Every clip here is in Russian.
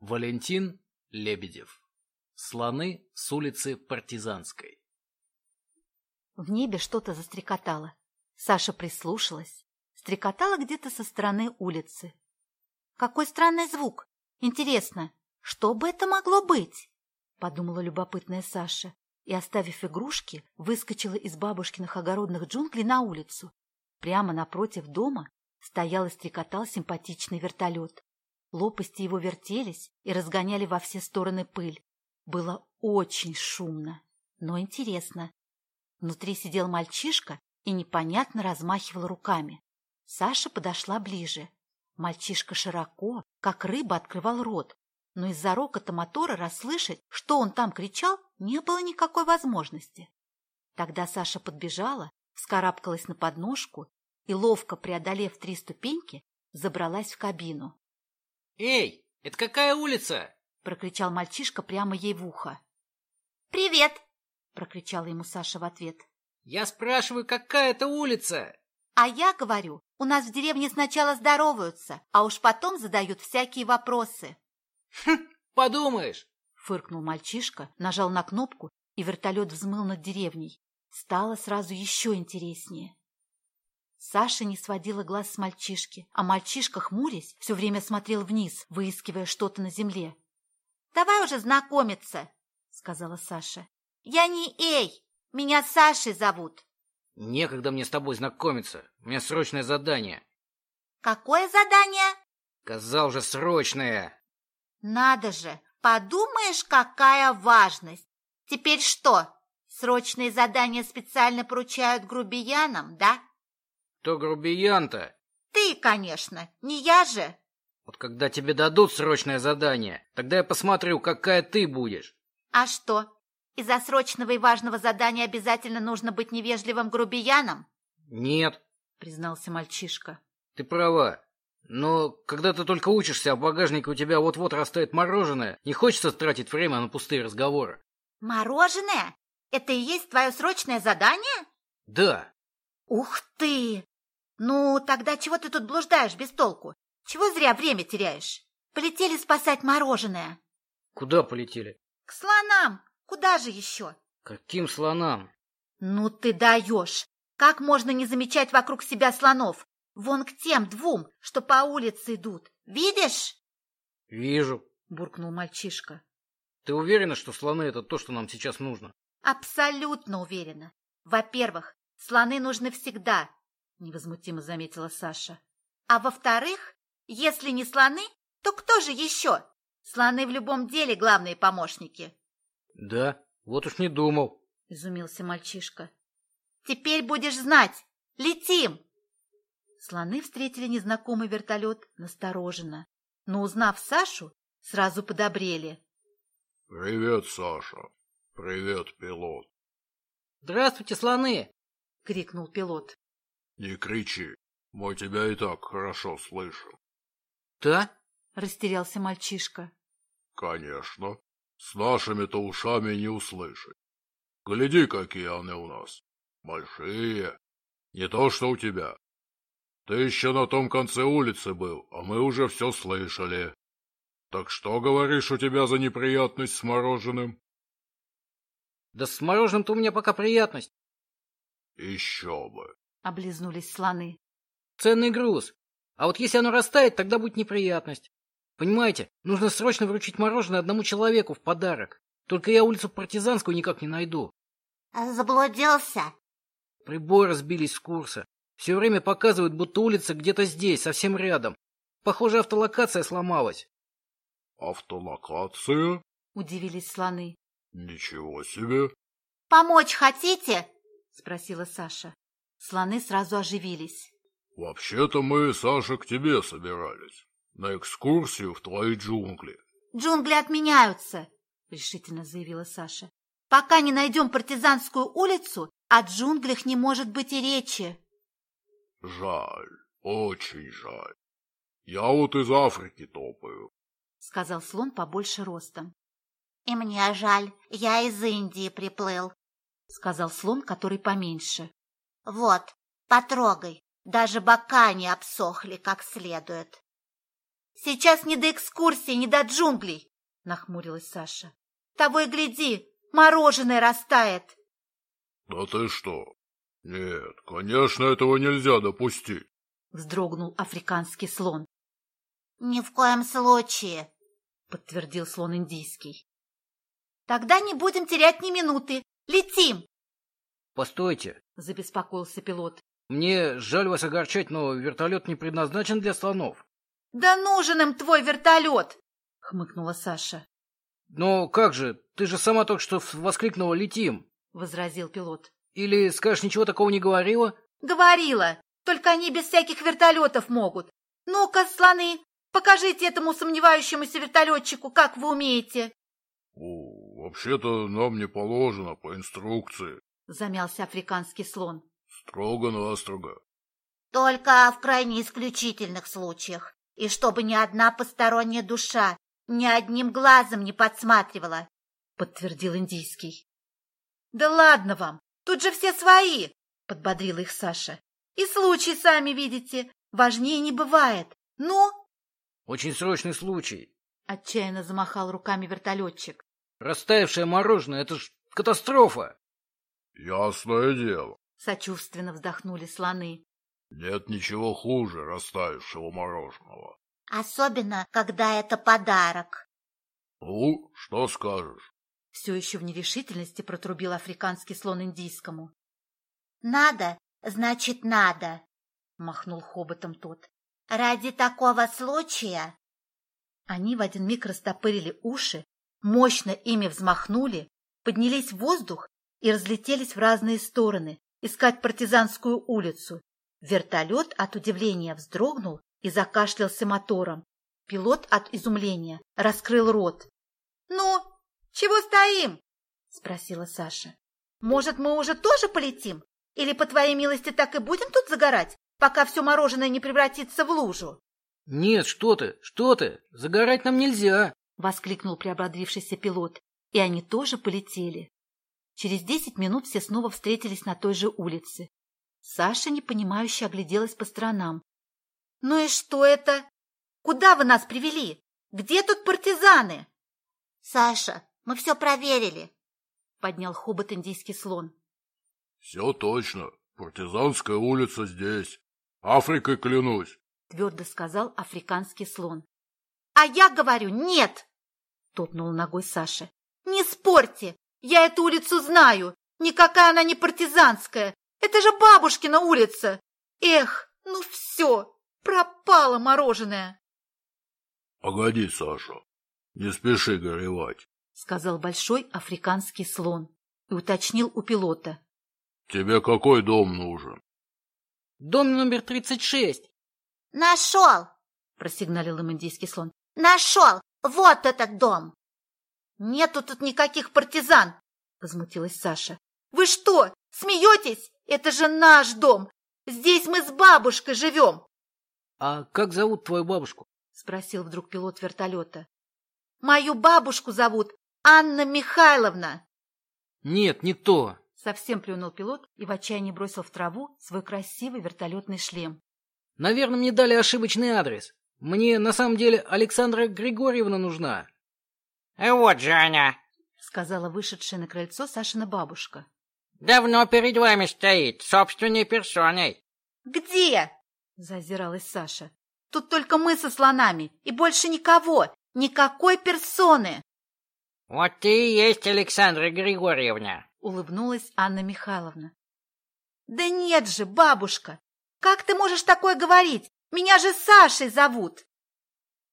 Валентин Лебедев. Слоны с улицы Партизанской. В небе что-то застрекотало. Саша прислушалась. Стрекотало где-то со стороны улицы. Какой странный звук! Интересно, что бы это могло быть? Подумала любопытная Саша и, оставив игрушки, выскочила из бабушкиных огородных джунглей на улицу. Прямо напротив дома стоял и стрекотал симпатичный вертолет. Лопасти его вертелись и разгоняли во все стороны пыль. Было очень шумно, но интересно. Внутри сидел мальчишка и непонятно размахивал руками. Саша подошла ближе. Мальчишка широко, как рыба, открывал рот, но из-за рокота мотора расслышать, что он там кричал, не было никакой возможности. Тогда Саша подбежала, вскарабкалась на подножку и, ловко преодолев три ступеньки, забралась в кабину. «Эй, это какая улица?» — прокричал мальчишка прямо ей в ухо. «Привет!» — прокричала ему Саша в ответ. «Я спрашиваю, какая это улица?» «А я говорю, у нас в деревне сначала здороваются, а уж потом задают всякие вопросы». «Хм, подумаешь!» — фыркнул мальчишка, нажал на кнопку, и вертолет взмыл над деревней. Стало сразу еще интереснее. Саша не сводила глаз с мальчишки, а мальчишка, хмурясь, все время смотрел вниз, выискивая что-то на земле. — Давай уже знакомиться, — сказала Саша. — Я не Эй, меня Сашей зовут. — Некогда мне с тобой знакомиться, у меня срочное задание. — Какое задание? — Сказал же, срочное. — Надо же, подумаешь, какая важность. Теперь что, срочные задания специально поручают грубиянам, да? — кто грубиян-то? Ты, конечно, не я же. Вот когда тебе дадут срочное задание, тогда я посмотрю, какая ты будешь. А что, из-за срочного и важного задания обязательно нужно быть невежливым грубияном? Нет, признался мальчишка. Ты права. Но когда ты только учишься, а в багажнике у тебя вот-вот растает мороженое, не хочется тратить время на пустые разговоры. Мороженое? Это и есть твое срочное задание? Да. Ух ты! Ну, тогда чего ты тут блуждаешь без толку? Чего зря время теряешь? Полетели спасать мороженое. Куда полетели? К слонам. Куда же еще? Каким слонам? Ну ты даешь. Как можно не замечать вокруг себя слонов? Вон к тем двум, что по улице идут. Видишь? Вижу, буркнул мальчишка. Ты уверена, что слоны — это то, что нам сейчас нужно? Абсолютно уверена. Во-первых, слоны нужны всегда, — невозмутимо заметила Саша. «А во-вторых, если не слоны, то кто же еще? Слоны в любом деле главные помощники». «Да, вот уж не думал», — изумился мальчишка. «Теперь будешь знать. Летим!» Слоны встретили незнакомый вертолет настороженно, но, узнав Сашу, сразу подобрели. «Привет, Саша! Привет, пилот!» «Здравствуйте, слоны!» — крикнул пилот. Не кричи, мы тебя и так хорошо слышим. Да? Растерялся мальчишка. Конечно. С нашими-то ушами не услышать. Гляди, какие они у нас. Большие. Не то, что у тебя. Ты еще на том конце улицы был, а мы уже все слышали. Так что, говоришь, у тебя за неприятность с мороженым? Да с мороженым-то у меня пока приятность. Еще бы. — облизнулись слоны. «Ценный груз. А вот если оно растает, тогда будет неприятность. Понимаете, нужно срочно вручить мороженое одному человеку в подарок. Только я улицу Партизанскую никак не найду». «Заблудился?» Приборы сбились с курса. Все время показывают, будто улица где-то здесь, совсем рядом. Похоже, автолокация сломалась. «Автолокация?» — удивились слоны. «Ничего себе!» «Помочь хотите?» — спросила Саша. Слоны сразу оживились. «Вообще-то мы, Саша, к тебе собирались. На экскурсию в твои джунгли». «Джунгли отменяются», — решительно заявила Саша. «Пока не найдем партизанскую улицу, о джунглях не может быть и речи». «Жаль, очень жаль. Я вот из Африки топаю», — сказал слон побольше ростом. «И мне жаль, я из Индии приплыл», — сказал слон, который поменьше. Вот, потрогай, даже бока не обсохли как следует. Сейчас не до экскурсии, не до джунглей, нахмурилась Саша. Того и гляди, мороженое растает. Да ты что? Нет, конечно, этого нельзя допустить. Вздрогнул африканский слон. Ни в коем случае, подтвердил слон индийский. Тогда не будем терять ни минуты. Летим! Постойте, забеспокоился пилот. Мне жаль вас огорчать, но вертолет не предназначен для слонов. Да нужен им твой вертолет! хмыкнула Саша. Но как же, ты же сама только что воскликнула «летим», возразил пилот. Или, скажешь, ничего такого не говорила? Говорила, только они без всяких вертолетов могут. Ну-ка, слоны, покажите этому сомневающемуся вертолетчику, как вы умеете. О, вообще-то нам не положено по инструкции. Замялся африканский слон. Строго-настрого. Только в крайне исключительных случаях. И чтобы ни одна посторонняя душа ни одним глазом не подсматривала, подтвердил индийский. Да ладно вам, тут же все свои, подбодрила их Саша. И случай, сами видите, важнее не бывает. Ну? Очень срочный случай. Отчаянно замахал руками вертолетчик. Растаявшее мороженое — это ж катастрофа. Ясное дело. Сочувственно вздохнули слоны. Нет ничего хуже растаявшего мороженого. Особенно, когда это подарок. Ну, что скажешь? Все еще в нерешительности протрубил африканский слон индийскому. Надо, значит, надо, махнул хоботом тот. Ради такого случая. Они в один миг растопырили уши, мощно ими взмахнули, поднялись в воздух и разлетелись в разные стороны, искать партизанскую улицу. Вертолет от удивления вздрогнул и закашлялся мотором. Пилот от изумления раскрыл рот. — Ну, чего стоим? — спросила Саша. — Может, мы уже тоже полетим? Или, по твоей милости, так и будем тут загорать, пока все мороженое не превратится в лужу? — Нет, что ты, что ты, загорать нам нельзя! — воскликнул приободрившийся пилот, и они тоже полетели. Через десять минут все снова встретились на той же улице. Саша непонимающе огляделась по сторонам. — Ну и что это? Куда вы нас привели? Где тут партизаны? — Саша, мы все проверили, — поднял хобот индийский слон. — Все точно. Партизанская улица здесь. Африкой клянусь, — твердо сказал африканский слон. — А я говорю, нет! — топнул ногой Саша. — Не спорьте! Я эту улицу знаю! Никакая она не партизанская! Это же бабушкина улица! Эх, ну все, пропало мороженое!» «Погоди, Саша, не спеши горевать», — сказал большой африканский слон и уточнил у пилота. «Тебе какой дом нужен?» «Дом номер тридцать шесть». «Нашел!» — просигналил им индийский слон. «Нашел! Вот этот дом!» «Нету тут никаких партизан!» — возмутилась Саша. «Вы что, смеетесь? Это же наш дом! Здесь мы с бабушкой живем!» «А как зовут твою бабушку?» — спросил вдруг пилот вертолета. «Мою бабушку зовут Анна Михайловна!» «Нет, не то!» — совсем плюнул пилот и в отчаянии бросил в траву свой красивый вертолетный шлем. «Наверное, мне дали ошибочный адрес. Мне на самом деле Александра Григорьевна нужна». «Вот же она!» — сказала вышедшая на крыльцо Сашина бабушка. «Давно перед вами стоит, собственной персоной». «Где?» — зазиралась Саша. «Тут только мы со слонами, и больше никого, никакой персоны!» «Вот ты и есть Александра Григорьевна!» — улыбнулась Анна Михайловна. «Да нет же, бабушка! Как ты можешь такое говорить? Меня же Сашей зовут!»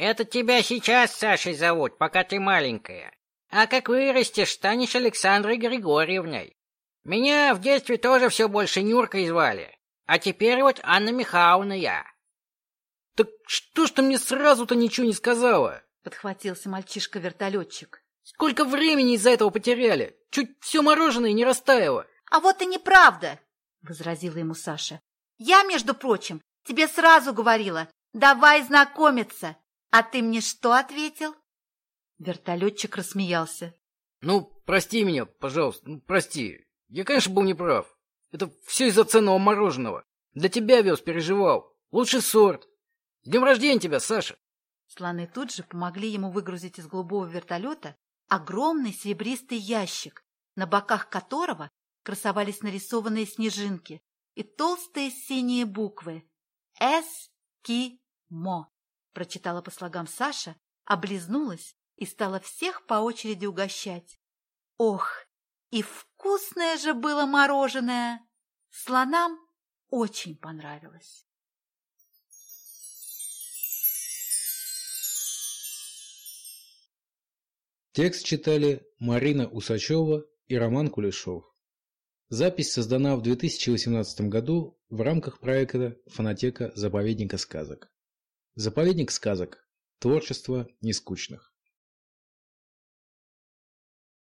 Это тебя сейчас Сашей зовут, пока ты маленькая. А как вырастешь, станешь Александрой Григорьевной. Меня в детстве тоже все больше Нюркой звали. А теперь вот Анна Михайловна я. Так что ж ты мне сразу-то ничего не сказала? Подхватился мальчишка-вертолетчик. Сколько времени из-за этого потеряли? Чуть все мороженое не растаяло. А вот и неправда, возразила ему Саша. Я, между прочим, тебе сразу говорила, давай знакомиться. А ты мне что ответил? Вертолетчик рассмеялся. Ну, прости меня, пожалуйста, ну, прости. Я, конечно, был неправ. Это все из-за ценного мороженого. Для тебя вез, переживал. Лучший сорт. С днем рождения тебя, Саша. Слоны тут же помогли ему выгрузить из голубого вертолета огромный серебристый ящик, на боках которого красовались нарисованные снежинки и толстые синие буквы «Эс-Ки-Мо», прочитала по слогам Саша, облизнулась и стала всех по очереди угощать. Ох, и вкусное же было мороженое! Слонам очень понравилось. Текст читали Марина Усачева и Роман Кулешов. Запись создана в 2018 году в рамках проекта «Фонотека заповедника сказок». Заповедник сказок. Творчество нескучных.